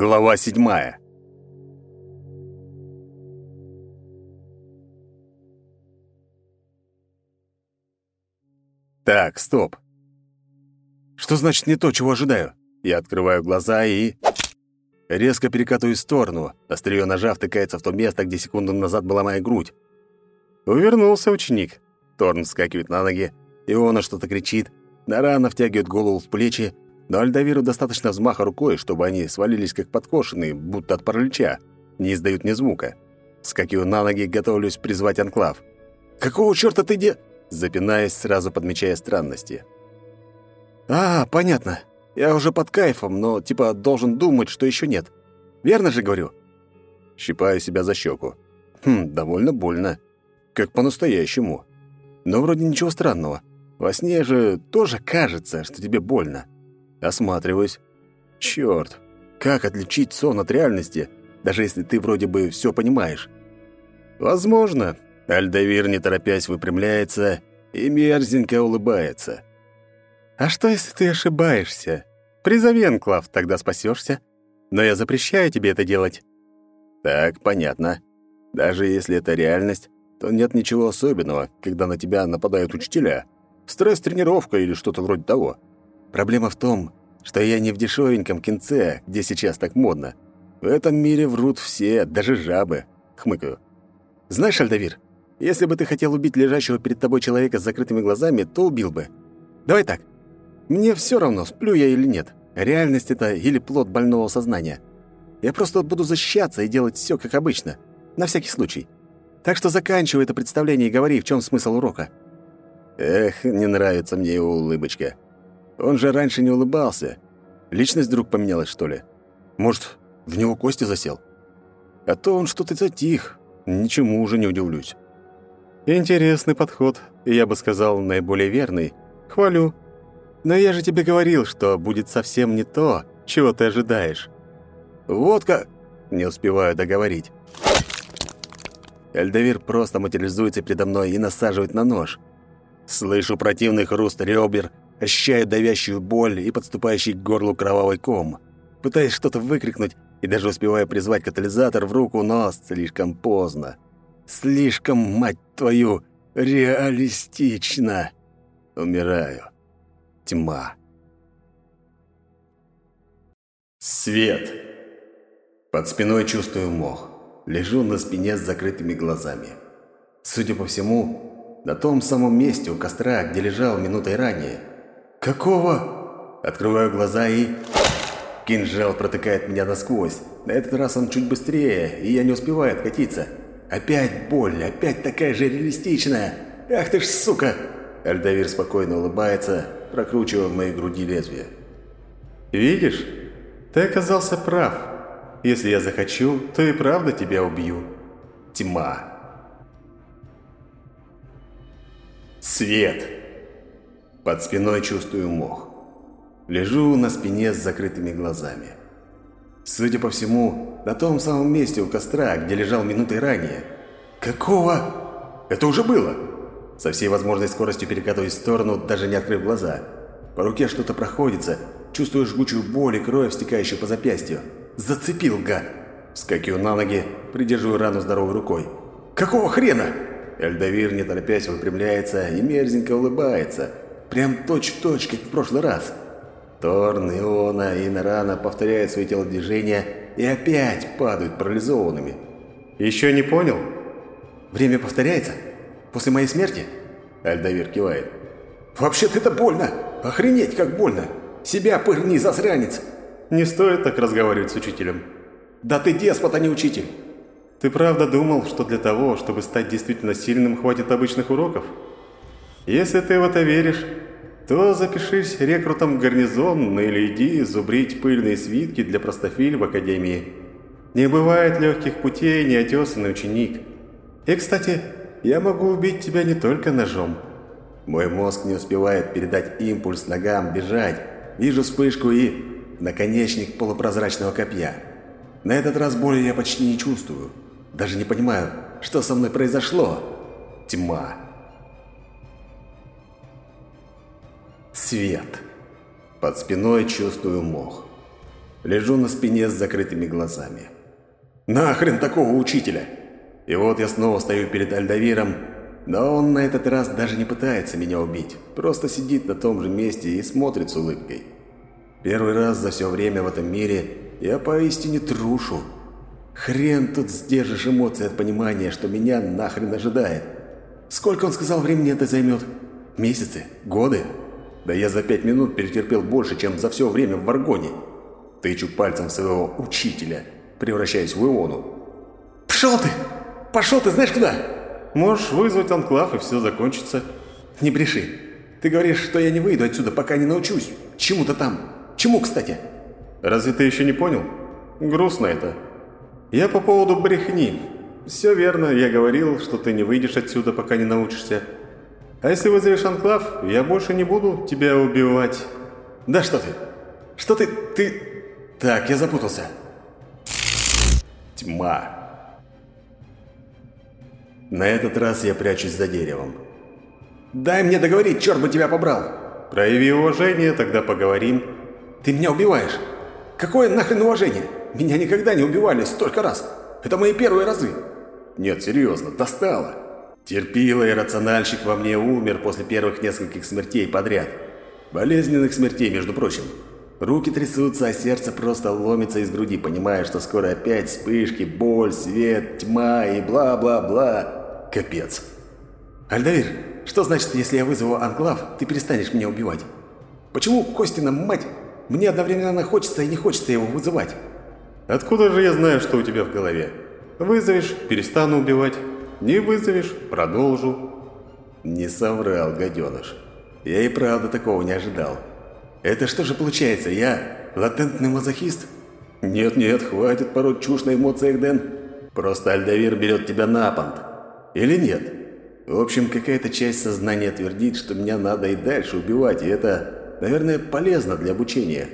Глава седьмая. Так, стоп. Что значит не то, чего ожидаю? Я открываю глаза и... Резко перекатываю в сторону. Остриё ножа втыкается в то место, где секунду назад была моя грудь. Увернулся ученик. Торн вскакивает на ноги, и он что-то кричит. Нарана втягивает голову в плечи, но Альдавиру достаточно взмаха рукой, чтобы они свалились как подкошенные, будто от паралича, не издают ни звука. Скакиваю на ноги, готовлюсь призвать анклав. «Какого чёрта ты де...» Запинаясь, сразу подмечая странности. «А, понятно. Я уже под кайфом, но типа должен думать, что ещё нет. Верно же говорю?» Щипаю себя за щеку. Хм, довольно больно. Как по-настоящему. Но вроде ничего странного. Во сне же тоже кажется, что тебе больно. Осматриваюсь. Чёрт, как отличить сон от реальности, даже если ты вроде бы всё понимаешь? Возможно. Альдавир, не торопясь, выпрямляется и мерзенько улыбается. А что, если ты ошибаешься? Призови Энклав, тогда спасёшься. Но я запрещаю тебе это делать. Так, понятно. Даже если это реальность, то нет ничего особенного, когда на тебя нападают учителя. Стресс-тренировка или что-то вроде того. Проблема в том, что я не в дешевеньком кинце, где сейчас так модно. В этом мире врут все, даже жабы. Хмыкаю. Знаешь, Альдавир, если бы ты хотел убить лежащего перед тобой человека с закрытыми глазами, то убил бы. Давай так. Мне все равно, сплю я или нет. Реальность это или плод больного сознания. Я просто буду защищаться и делать все как обычно. На всякий случай. Так что заканчивай это представление и говори, в чем смысл урока. Эх, не нравится мне его улыбочка. Он же раньше не улыбался. Личность вдруг поменялась, что ли? Может, в него кости засел? А то он что-то затих. Ничему уже не удивлюсь. Интересный подход, я бы сказал, наиболее верный. Хвалю. Но я же тебе говорил, что будет совсем не то, чего ты ожидаешь. Вот как... Не успеваю договорить. Эльдовир просто материализуется передо мной и насаживает на нож. Слышу противный хруст ребер, ощущаю давящую боль и подступающий к горлу кровавый ком. Пытаюсь что-то выкрикнуть и даже успеваю призвать катализатор в руку, но слишком поздно. Слишком, мать твою, реалистично. Умираю. Тьма. Свет. Под спиной чувствую мох. Лежу на спине с закрытыми глазами. Судя по всему, на том самом месте у костра, где лежал минутой ранее. «Какого?» Открываю глаза и... Кинжал протыкает меня насквозь. На этот раз он чуть быстрее, и я не успеваю откатиться. Опять боль, опять такая же реалистичная. Ах ты ж сука! Альдавир спокойно улыбается, прокручивая в моей груди лезвие. «Видишь? Ты оказался прав. Если я захочу, то и правда тебя убью. Тьма». Свет. Под спиной чувствую мох. Лежу на спине с закрытыми глазами. Судя по всему, на том самом месте у костра, где лежал минутой ранее. Какого? Это уже было. Со всей возможной скоростью перекатываюсь в сторону, даже не открыв глаза. По руке что-то проходится, чувствую жгучую боль и кровь, стекающую по запястью. Зацепил, гад. Скакиваю на ноги, придерживаю рану здоровой рукой. Какого хрена? Эльдовир, не торопясь, выпрямляется и мерзенько улыбается. Прям точь-в-точь, как в прошлый раз. Торн, Иона и Нарана повторяют свои телодвижения и опять падают парализованными. «Еще не понял?» «Время повторяется? После моей смерти?» Альдавир кивает. «Вообще-то это больно! Охренеть, как больно! Себя пырни, засранец!» «Не стоит так разговаривать с учителем». «Да ты деспот, а не учитель!» Ты правда думал, что для того, чтобы стать действительно сильным, хватит обычных уроков? Если ты в это веришь, то запишись рекрутом в гарнизон или иди зубрить пыльные свитки для простофиль в академии. Не бывает легких путей неотесанный ученик. И, кстати, я могу убить тебя не только ножом. Мой мозг не успевает передать импульс ногам бежать. Вижу вспышку и наконечник полупрозрачного копья. На этот раз боли я почти не чувствую. Даже не понимаю, что со мной произошло. Тьма. Свет. Под спиной чувствую мох. Лежу на спине с закрытыми глазами. Нахрен такого учителя? И вот я снова стою перед Альдавиром, но он на этот раз даже не пытается меня убить, просто сидит на том же месте и смотрит с улыбкой. Первый раз за все время в этом мире я поистине трушу. Хрен тут сдержишь эмоции от понимания, что меня нахрен ожидает. Сколько он сказал времени это займет? Месяцы? Годы? Да я за пять минут перетерпел больше, чем за все время в Варгоне. Тычу пальцем своего учителя, превращаясь в Иону. «Пшел ты! Пошел ты знаешь куда?» «Можешь вызвать анклав, и все закончится». «Не бреши. Ты говоришь, что я не выйду отсюда, пока не научусь. Чему-то там. Чему, кстати?» «Разве ты еще не понял? Грустно это. Я по поводу брехни. Все верно, я говорил, что ты не выйдешь отсюда, пока не научишься. А если вызовешь анклав, я больше не буду тебя убивать». «Да что ты? Что ты... ты...» Так, я запутался. Тьма. На этот раз я прячусь за деревом. «Дай мне договорить, черт бы тебя побрал!» «Прояви уважение, тогда поговорим». «Ты меня убиваешь! Какое нахрен уважение? Меня никогда не убивали столько раз! Это мои первые разы!» «Нет, серьезно, достало!» Терпила и рациональщик во мне умер после первых нескольких смертей подряд. Болезненных смертей, между прочим. Руки трясутся, а сердце просто ломится из груди, понимая, что скоро опять вспышки, боль, свет, тьма и бла-бла-бла. Капец. Альдавир, что значит, если я вызову анклав, ты перестанешь меня убивать? Почему Костина мать? Мне одновременно хочется и не хочется его вызывать. Откуда же я знаю, что у тебя в голове? Вызовешь – перестану убивать. Не вызовешь – продолжу. Не соврал, гаденыш. Я и правда такого не ожидал. Это что же получается, я латентный мазохист? Нет-нет, хватит пороть чушь на эмоциях, Дэн. Просто Альдавир берет тебя на понт. Или нет? В общем, какая-то часть сознания твердит, что меня надо и дальше убивать, и это, наверное, полезно для обучения.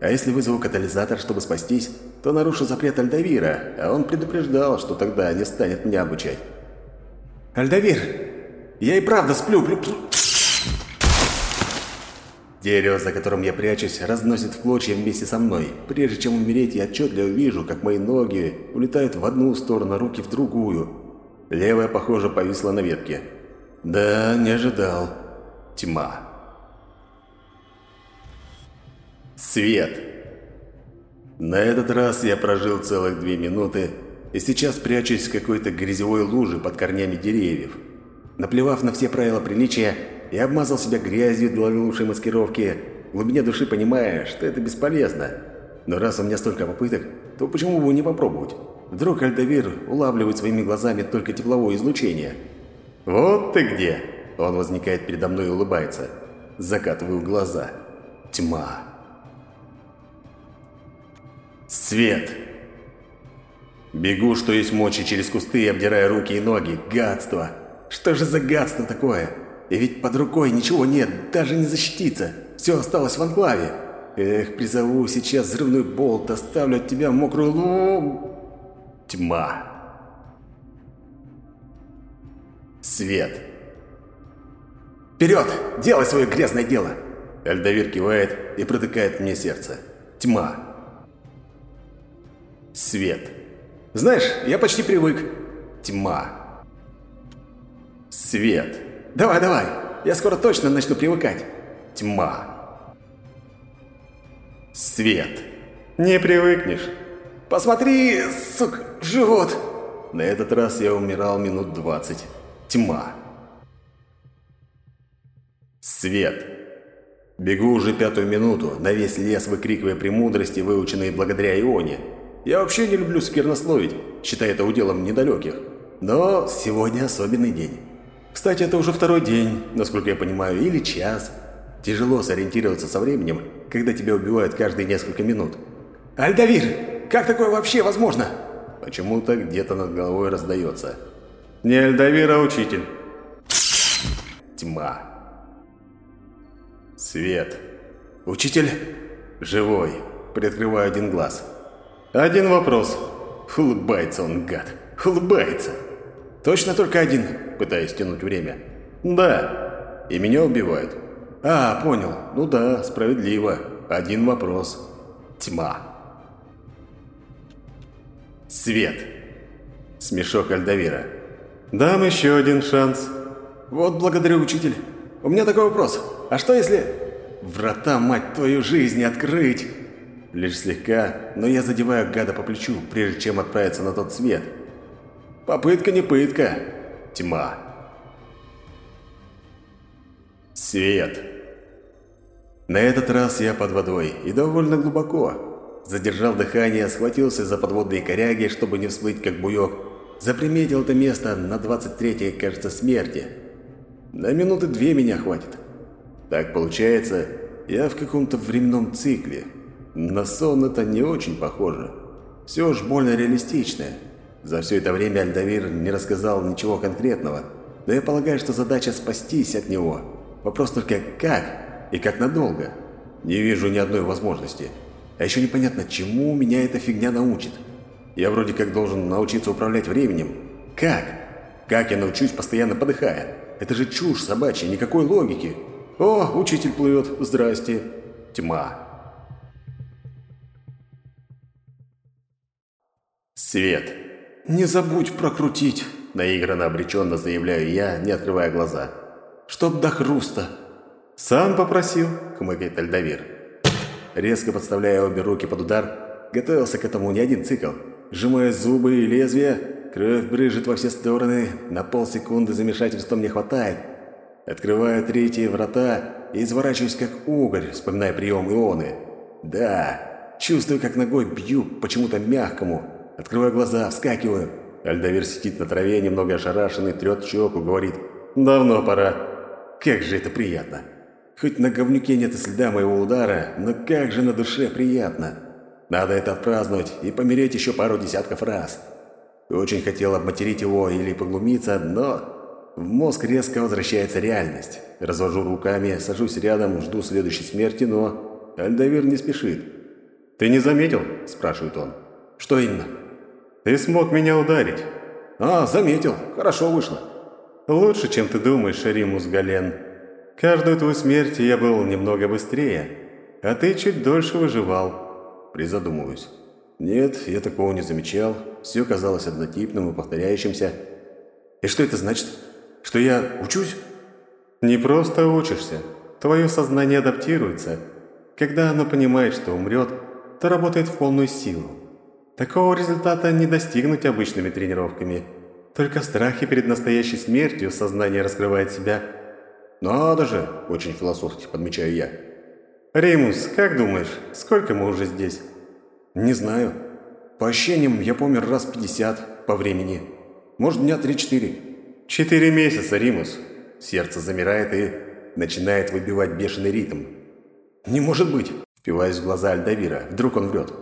А если вызову катализатор, чтобы спастись, то нарушу запрет Альдавира, а он предупреждал, что тогда не станет меня обучать. «Альдавир, я и правда сплю, плю, плю, Дерево, за которым я прячусь, разносит в клочья вместе со мной. Прежде чем умереть, я отчетливо вижу, как мои ноги улетают в одну сторону, руки в другую. Левая, похоже, повисла на ветке. Да, не ожидал. Тьма. Свет. На этот раз я прожил целых две минуты и сейчас прячусь в какой-то грязевой луже под корнями деревьев. Наплевав на все правила приличия, я обмазал себя грязью для лучшей маскировки, в глубине души понимая, что это бесполезно. Но раз у меня столько попыток, то почему бы не попробовать? Вдруг Альдавир улавливает своими глазами только тепловое излучение. «Вот ты где!» Он возникает передо мной и улыбается. Закатываю глаза. Тьма. Свет. Бегу, что есть мочи, через кусты, обдирая руки и ноги. Гадство! Что же за гадство такое? И ведь под рукой ничего нет, даже не защититься. Все осталось в анклаве. Эх, призову сейчас взрывной болт, оставлю от тебя мокрую лу... Тьма. Свет. «Вперед! Делай свое грязное дело!» Эльдовир кивает и протыкает мне сердце. Тьма. Свет. «Знаешь, я почти привык». Тьма. Свет. Давай, давай. Я скоро точно начну привыкать. Тьма. Свет. Не привыкнешь. Посмотри, сука, живот. На этот раз я умирал минут двадцать. Тьма. Свет. Бегу уже пятую минуту, на весь лес выкрикивая премудрости, выученные благодаря Ионе. Я вообще не люблю сквернословить, считая это уделом недалеких. Но сегодня особенный день. Кстати, это уже второй день, насколько я понимаю, или час. Тяжело сориентироваться со временем, когда тебя убивают каждые несколько минут. «Альдавир! Как такое вообще возможно?» Почему-то где-то над головой раздается. «Не Альдавир, а учитель». Тьма. Свет. «Учитель?» «Живой. Приоткрываю один глаз». «Один вопрос». Улыбается он, гад. Улыбается. «Точно только один?» Пытаясь тянуть время. «Да. И меня убивают». «А, понял. Ну да, справедливо. Один вопрос. Тьма». Свет. Смешок Альдавира. Дам еще один шанс. Вот благодарю, учитель. У меня такой вопрос. А что если... Врата, мать твою, жизни открыть? Лишь слегка, но я задеваю гада по плечу, прежде чем отправиться на тот свет. Попытка не пытка. Тьма. Свет. На этот раз я под водой и довольно глубоко. Задержал дыхание, схватился за подводные коряги, чтобы не всплыть как буёк. Заприметил это место на 23-й, кажется, смерти. На минуты две меня хватит. Так получается, я в каком-то временном цикле. На сон это не очень похоже. Все уж больно реалистичное. За все это время Альдавир не рассказал ничего конкретного. Но я полагаю, что задача спастись от него. Вопрос только как и как надолго. Не вижу ни одной возможности. А еще непонятно, чему меня эта фигня научит. Я вроде как должен научиться управлять временем. Как? Как я научусь, постоянно подыхая? Это же чушь собачья, никакой логики. О, учитель плывет, здрасте. Тьма. Свет. Не забудь прокрутить, наигранно обреченно заявляю я, не открывая глаза. Чтоб до хруста. «Сам попросил», — хмыкает Альдавир. Резко подставляя обе руки под удар, готовился к этому не один цикл. Сжимая зубы и лезвия, кровь брыжет во все стороны, на полсекунды замешательства мне хватает. Открываю третьи врата и изворачиваюсь как угорь, вспоминая прием ионы. Да, чувствую, как ногой бью почему-то мягкому. Открываю глаза, вскакиваю. Альдавир сидит на траве, немного ошарашенный, трет щеку, говорит «Давно пора». Как же это приятно. Хоть на говнюке нет и следа моего удара, но как же на душе приятно. Надо это отпраздновать и помереть еще пару десятков раз. Очень хотел обматерить его или поглумиться, но в мозг резко возвращается реальность. Развожу руками, сажусь рядом, жду следующей смерти, но Альдавир не спешит. «Ты не заметил?» – спрашивает он. «Что именно?» «Ты смог меня ударить». «А, заметил. Хорошо вышло». «Лучше, чем ты думаешь, Римус Гален». Каждую твою смерть я был немного быстрее, а ты чуть дольше выживал. Призадумываюсь. Нет, я такого не замечал. Все казалось однотипным и повторяющимся. И что это значит? Что я учусь? Не просто учишься. Твое сознание адаптируется. Когда оно понимает, что умрет, то работает в полную силу. Такого результата не достигнуть обычными тренировками. Только в страхе перед настоящей смертью сознание раскрывает себя – «Надо же!» – очень философски подмечаю я. «Римус, как думаешь, сколько мы уже здесь?» «Не знаю. По ощущениям, я помер раз пятьдесят по времени. Может, дня три-четыре». «Четыре месяца, Римус!» Сердце замирает и начинает выбивать бешеный ритм. «Не может быть!» – впиваюсь в глаза Альдавира. Вдруг он врет.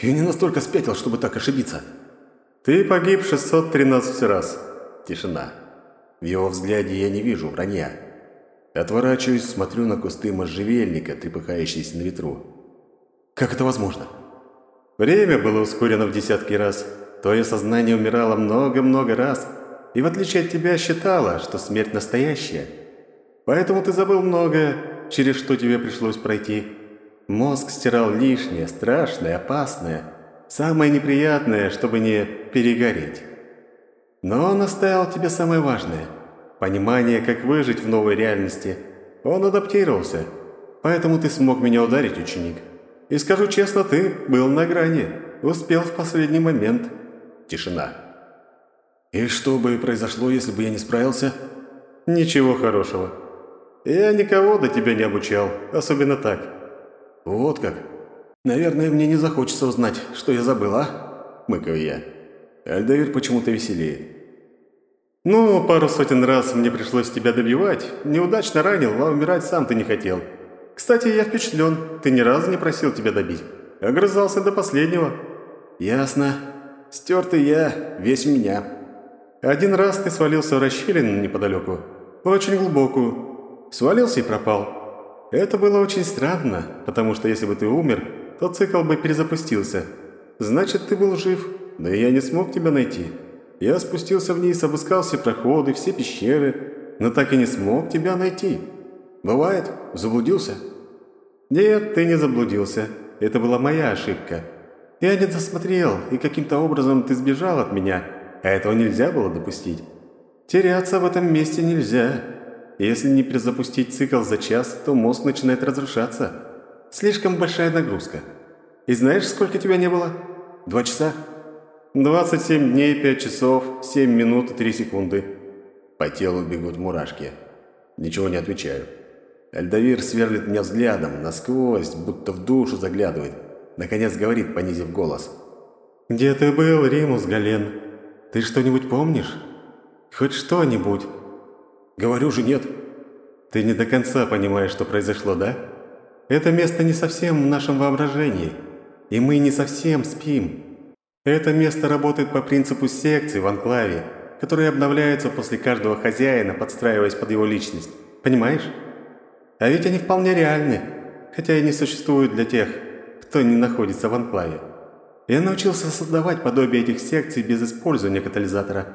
«Я не настолько спятил, чтобы так ошибиться». «Ты погиб 613 раз». Тишина. В его взгляде я не вижу вранья. Отворачиваюсь, смотрю на кусты можжевельника, трепыхающиеся на ветру. Как это возможно? Время было ускорено в десятки раз. Твое сознание умирало много-много раз. И в отличие от тебя считало, что смерть настоящая. Поэтому ты забыл многое, через что тебе пришлось пройти. Мозг стирал лишнее, страшное, опасное. Самое неприятное, чтобы не перегореть. Но он оставил тебе самое важное – понимание, как выжить в новой реальности. Он адаптировался. Поэтому ты смог меня ударить, ученик. И скажу честно, ты был на грани. Успел в последний момент. Тишина. И что бы произошло, если бы я не справился? Ничего хорошего. Я никого до тебя не обучал, особенно так. Вот как. Наверное, мне не захочется узнать, что я забыл, а? Мыкаю я. Альдавир почему-то веселеет. «Ну, пару сотен раз мне пришлось тебя добивать. Неудачно ранил, а умирать сам ты не хотел. Кстати, я впечатлен. Ты ни разу не просил тебя добить. Огрызался до последнего». «Ясно. Стертый я, весь у меня». «Один раз ты свалился в расщелину неподалеку. Очень глубокую. Свалился и пропал. Это было очень странно, потому что если бы ты умер, то цикл бы перезапустился. Значит, ты был жив, но я не смог тебя найти». Я спустился вниз, обыскал все проходы, все пещеры, но так и не смог тебя найти. Бывает? Заблудился? Нет, ты не заблудился. Это была моя ошибка. Я не досмотрел, и каким-то образом ты сбежал от меня, а этого нельзя было допустить. Теряться в этом месте нельзя. Если не перезапустить цикл за час, то мозг начинает разрушаться. Слишком большая нагрузка. И знаешь, сколько тебя не было? Два часа? 27 дней, 5 часов, 7 минут и 3 секунды. По телу бегут мурашки. Ничего не отвечаю. Эльдовир сверлит меня взглядом, насквозь, будто в душу заглядывает. Наконец говорит, понизив голос. «Где ты был, Римус Гален? Ты что-нибудь помнишь? Хоть что-нибудь?» «Говорю же, нет». «Ты не до конца понимаешь, что произошло, да? Это место не совсем в нашем воображении, и мы не совсем спим. Это место работает по принципу секций в анклаве, которые обновляются после каждого хозяина, подстраиваясь под его личность. Понимаешь? А ведь они вполне реальны, хотя и не существуют для тех, кто не находится в анклаве. Я научился создавать подобие этих секций без использования катализатора.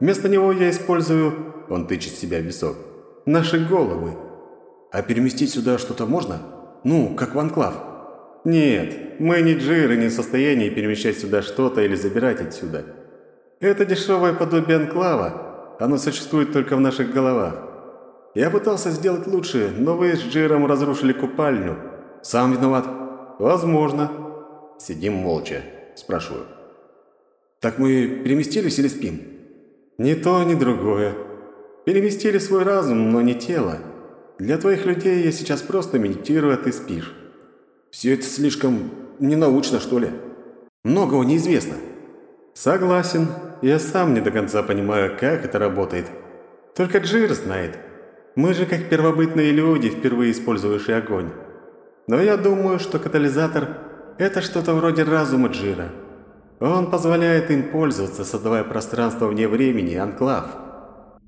Вместо него я использую, он тычет себя в висок, наши головы. А переместить сюда что-то можно? Ну, как в анклав? Нет, мы не джиры, не в состоянии перемещать сюда что-то или забирать отсюда. Это дешевое подобие анклава. Оно существует только в наших головах. Я пытался сделать лучше, но вы с Джиром разрушили купальню. Сам виноват. Возможно. Сидим молча. Спрашиваю. Так мы переместились или спим? Ни то, ни другое. Переместили свой разум, но не тело. Для твоих людей я сейчас просто медитирую, а ты спишь. Все это слишком ненаучно, что ли? Многого неизвестно. Согласен. Я сам не до конца понимаю, как это работает. Только Джир знает. Мы же как первобытные люди, впервые использующие огонь. Но я думаю, что катализатор – это что-то вроде разума Джира. Он позволяет им пользоваться, создавая пространство вне времени, анклав.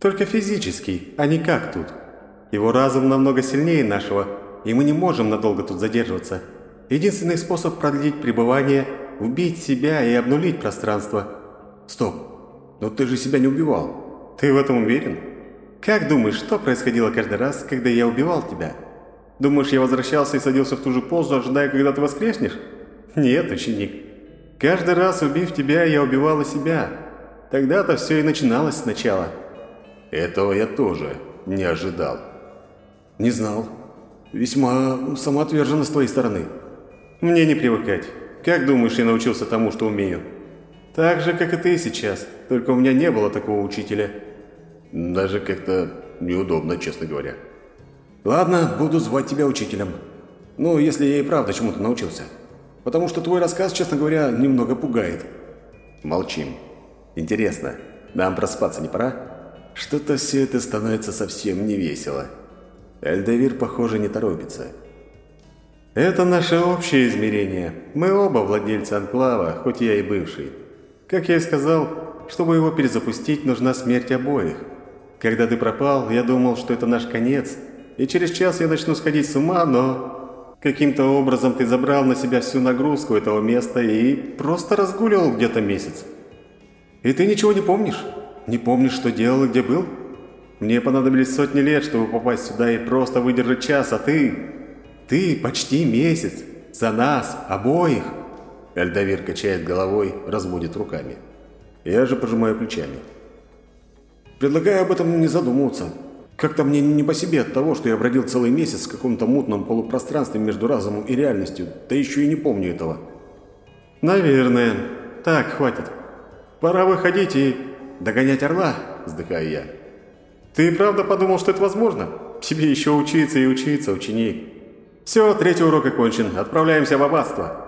Только физический, а не как тут. Его разум намного сильнее нашего, и мы не можем надолго тут задерживаться. Единственный способ продлить пребывание – убить себя и обнулить пространство. Стоп, но ты же себя не убивал. Ты в этом уверен? Как думаешь, что происходило каждый раз, когда я убивал тебя? Думаешь, я возвращался и садился в ту же позу, ожидая, когда ты воскреснешь? Нет, ученик. Каждый раз, убив тебя, я убивала себя. Тогда-то все и начиналось сначала. Этого я тоже не ожидал. Не знал. Весьма самоотверженно с твоей стороны. Мне не привыкать. Как думаешь, я научился тому, что умею? Так же, как и ты сейчас. Только у меня не было такого учителя. Даже как-то неудобно, честно говоря. Ладно, буду звать тебя учителем. Ну, если я и правда чему-то научился. Потому что твой рассказ, честно говоря, немного пугает. Молчим. Интересно, нам проспаться не пора? Что-то все это становится совсем не весело. Эльдевир, похоже, не торопится. Это наше общее измерение. Мы оба владельцы Анклава, хоть я и бывший. Как я и сказал, чтобы его перезапустить, нужна смерть обоих. Когда ты пропал, я думал, что это наш конец, и через час я начну сходить с ума, но... Каким-то образом ты забрал на себя всю нагрузку этого места и просто разгуливал где-то месяц. И ты ничего не помнишь? Не помнишь, что делал и где был? Мне понадобились сотни лет, чтобы попасть сюда и просто выдержать час, а ты... Ты почти месяц. За нас, обоих. Эльдовир качает головой, разводит руками. Я же пожимаю плечами. Предлагаю об этом не задумываться. Как-то мне не по себе от того, что я бродил целый месяц в каком-то мутном полупространстве между разумом и реальностью, да еще и не помню этого. Наверное. Так, хватит. Пора выходить и догонять орла, вздыхаю я. Ты правда подумал, что это возможно? Тебе еще учиться и учиться, ученик. Все, третий урок окончен. Отправляемся в аббатство.